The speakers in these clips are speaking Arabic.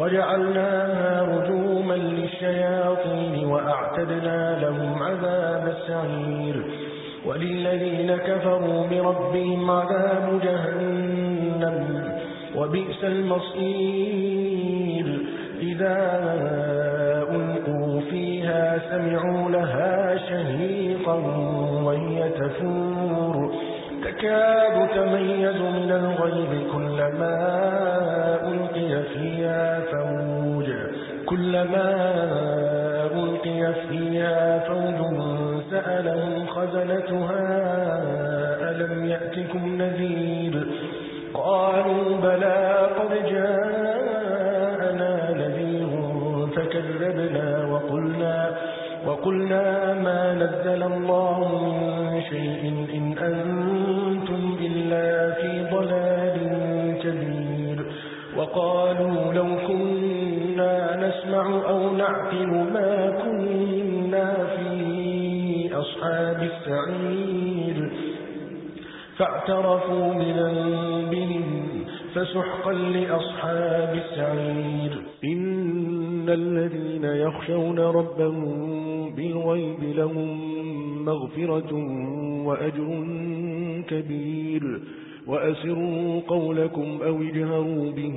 وجعلناها رجوما للشياطين وأعتدنا لهم عذاب السعير وللذين كفروا بربهم عذاب جهنم وبئس المصير. إذا ألقوا فيها سمعوا لها شهيقا وهي تفور. تكاد تميز من الغيب كلما ألقي فيها كلما ألقي فيها فوج سألهم خزنتها ألم يأتكم نذير؟ قالوا بلى قد جاءنا نذير فكذبنا وقلنا وقلنا ما نزل الله من شيء أو نعقل ما كنا في أصحاب السعير. فاعترفوا بذنبهم فسحقا لأصحاب السعير. إن الذين يخشون ربهم بالغيب لهم مغفرة وأجر كبير. وأسروا قولكم أو اجهروا به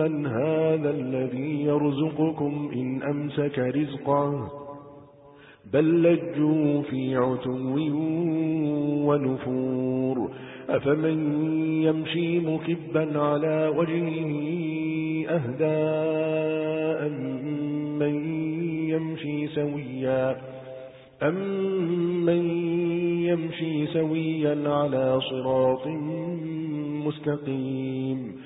هذا الذي يرزقكم إن أمسك رزقه؟ بل لجوا في عتو ونفور. أفمن يمشي مكبا على وجهه أهداء من يمشي سويا؟ أمن يمشي سويا على صراط مستقيم؟